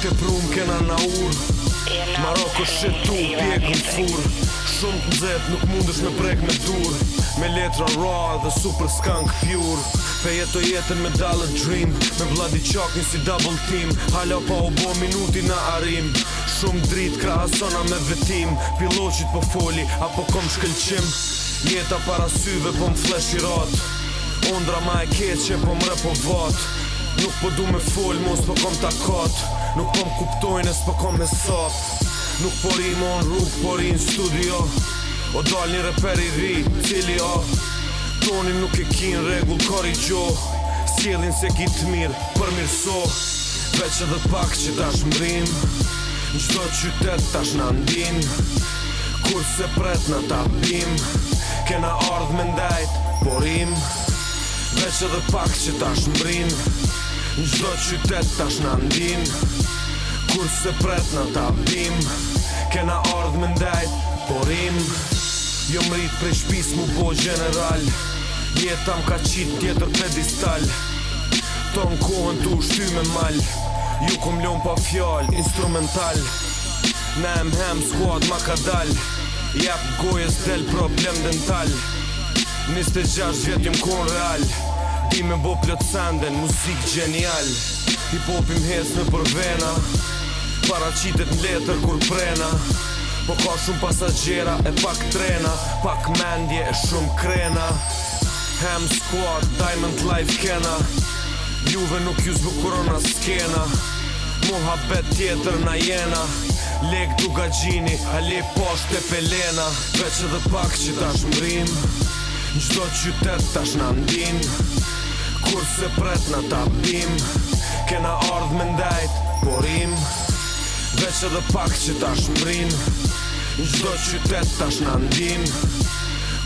Të prumë kena na urë Maroko shetu, pjek në furë Shumë të nëzet nuk mundës në prek me turë Me letra raw dhe super skunk pure Pe jetë o jetën me dalët dream Me vladi qak një si double team Halo pa u bo minuti na arim Shumë dritë krahasona me vetim Piloqit po foli, apo kom shkëllqim Jeta para syve po më flesh i rat Ondra ma e keqe po më po vat Nuk po du me full mos po kom takat Nuk po më kuptojnë s'po kom me sot Nuk po rimo në rrug po ri në studio O dal një reper i ri cili o Tonin nuk e kin regull kar i gjo Sjelin se ki të mirë për mirë so Veq edhe pak që tash mrim Në qdo qytet tash në Kur se pret në tapim kena ardh me ndajt Porim Veç edhe pak që tash mbrin Në gjdo qytet tash në ndin Kur se pret në tabim Kena ardh me ndajt Porim Jo mrit prej shpis mu po general Jeta m ka qit tjetër pedestal në kohën t'u shty me mal Ju kum lom pa fjall, instrumental Në emhem hem squad ma ka Jep gojës del problem dental 26 vjetim kon real Ti me bo plët sanden, muzik genial Hip hopim hes në përvena Para qitet në letër kur prena Po ka shumë pasajera e pak trena Pak mendje e shumë krena Ham squad, diamond life kena Juve nuk ju zbukurona s'kena Moha bet tjetër na jena duga gjini Ali Posht, pe lena Veq edhe pak që ta shmërim Gjdo qytet ta shnandim Kur se pret në tapim Kena ardh me ndajt porim Veq edhe pak që ta shmërim Gjdo qytet ta shnandim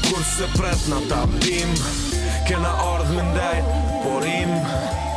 Kur se pret në tapim Kena ardh Kena ardh me ndajt porim